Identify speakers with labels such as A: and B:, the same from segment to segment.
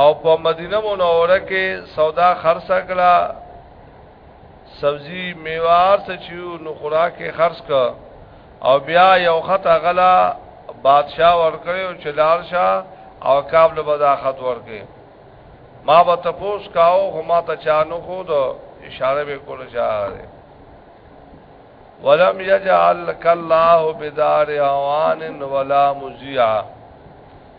A: او په مدینه منوره کې سودا خرڅ کړه سبزی میوار څه چې نو خوراک خرڅ کړه او بیا یو خط غلا بادشاہ ورکړي او چلار شاه او کابل بداخت ورکړي ما به تپوس کاو خو ما ته چانو خو دو اشاره به کول چاره ولم یجعل کالله بدار اوان ولا مزیع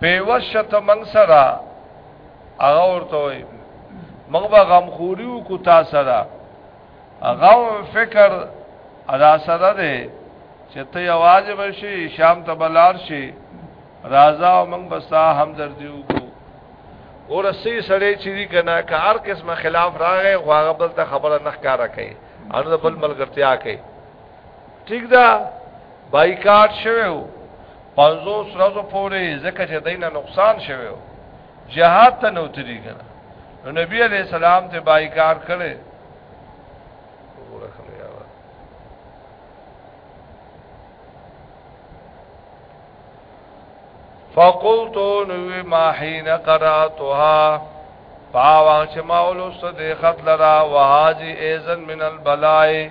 A: پیوس شته منګ سره هغه ورته وي موږ به غمخوري وکړو تا سره غم فکر ادا سره دی چې ته یواز بشي شام ته بلار شي رازا او موږ بسا همدردي وکړو اور اسی سړی چې دی کنه که هر قسمه خلاف راغی خو هغه بل ته خبره نه ښکارا کوي ان بل ملګرتیا کوي ٹھیک ده بایکاټ شوه پنځوس ورځو پورې ځکه چې دینه نقصان شوی جهاد ته نو تری کنه نو نبی علیہ السلام ته بایکار کړي فقلت نو ما حين قراتها پاوا چې ما ولوسته د خط لرا وهاجي اذن من البلای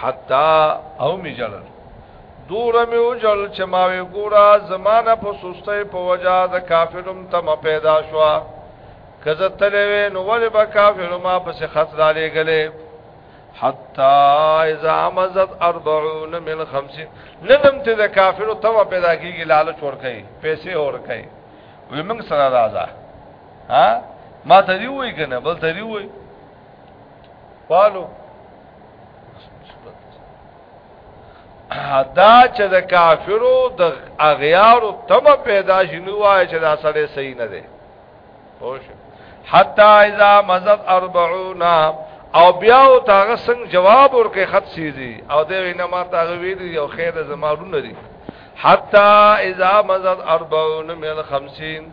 A: حتا او می جلل دور می او جل چې ما وی ګورا زمانہ په سسته په وجا د کافرم تم پیدا شو کزه تلوي نو ول به کافر ما پس خط را لګلې حتا اذا مزت 40 من 50 ننم ته د کافر تم پیدا کیږي لالچ ور کوي پیسې ور کوي ومن سره راځه ها ما ته دی وای کنه بل ته دی وای قالو دا چې د کافرو د اغیارو تم پیدا شنو وای چې دا سره صحیح نه دی خوش حتا اذا مزت 40 او بیا او تاغه څنګه جواب ورکه خط سیدی او د وینا ما تاغه ویلی یو خیر زمارونه دي حتا اذا مزت 40 من 50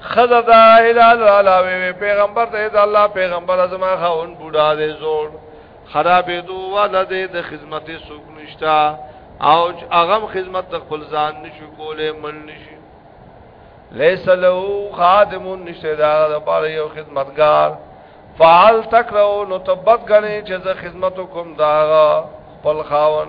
A: خزه دا هلال علاوه وی پیغمبر ته دا الله پیغمبر ازما خاون بوډا دی زور خرابې دو والا دی د خدمت سوق نشتا او اغم خدمت د خپل ځان نشو کولې من نشي ليس له خادم نشته دا لپاره یو خدمتگار فعل تکرو نو تبت غني چې زه خدمت کوم دا خپل خاون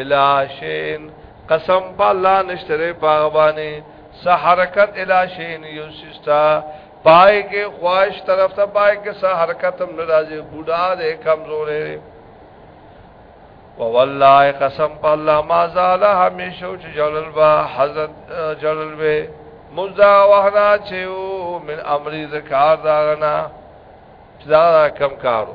A: الاشین قسم په الله نشتره باغبانه سه حرکت الاشین یو سستا پای کې خواهش طرف ته پای کې سه حرکت هم ناراضي بوډا دې کمزورې والله قسم په الله ما زال همیشه چې جلل با حضرت جلل به مزا وحنا چې من امر ذکر دارنا چې دا کم کارو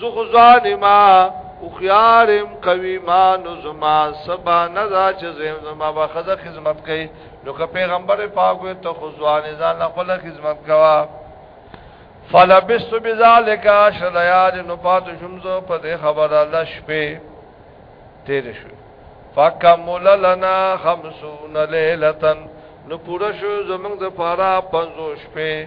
A: زه خو ځان ما او خيارم کوي ما نو زما سبا نه دا چې زم زما به خزه خدمت کوي نو که پیغمبر پاک وي ته خو ځوان ځان خپل خدمت کوا فلبست بذالک شلیال نو پات شمزو په دې خبره لش په تیر شو فکمل لنا 50 ليله نو پوره شو زمنګ د پارا 50 شپه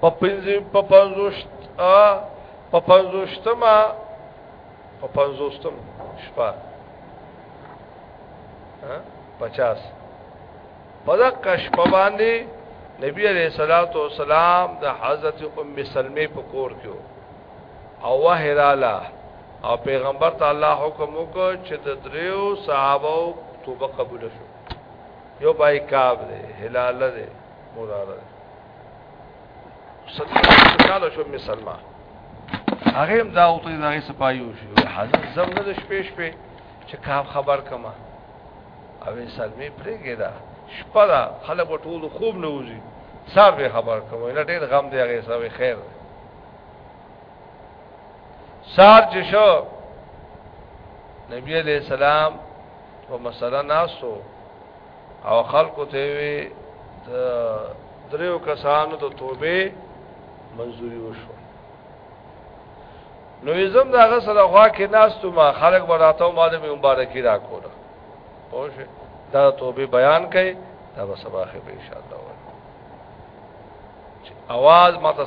A: په پنځه په پنځوشت ا په پنځوشتما په پنځوشتم شپه ها 50 په دغه شپه باندې نبی علیہ الصلوۃ والسلام د حضرت ام سلمہ په کور کې او وهراله او پیغمبر تعالی حکم وکړ چې د دریو صحابه توبه قبول شو یو پای کاب دی هلال دی مراره دی سلام شو می سلمہ هغه هم دا او ته دا سپایو شو حاضر زم نه شپې شپې چې کاب خبر کما او سلمې پرېګه دا شپه دا خلک ټول خوب نه وځي صاحب خبر کوم نه ډېر غم دی هغه صاحب خیر سار چې شو نبی علیہ السلام په مسله ناسو او خلکو ته وی د دریو کسانو د توبه منزوري وشو نو زم دا غسل خوا کې ناستو ما خلک براته ما د مبارکي را کوله پوه دا توبه بیان کړي دا به سبا خې به ان شاء الله اواز ماته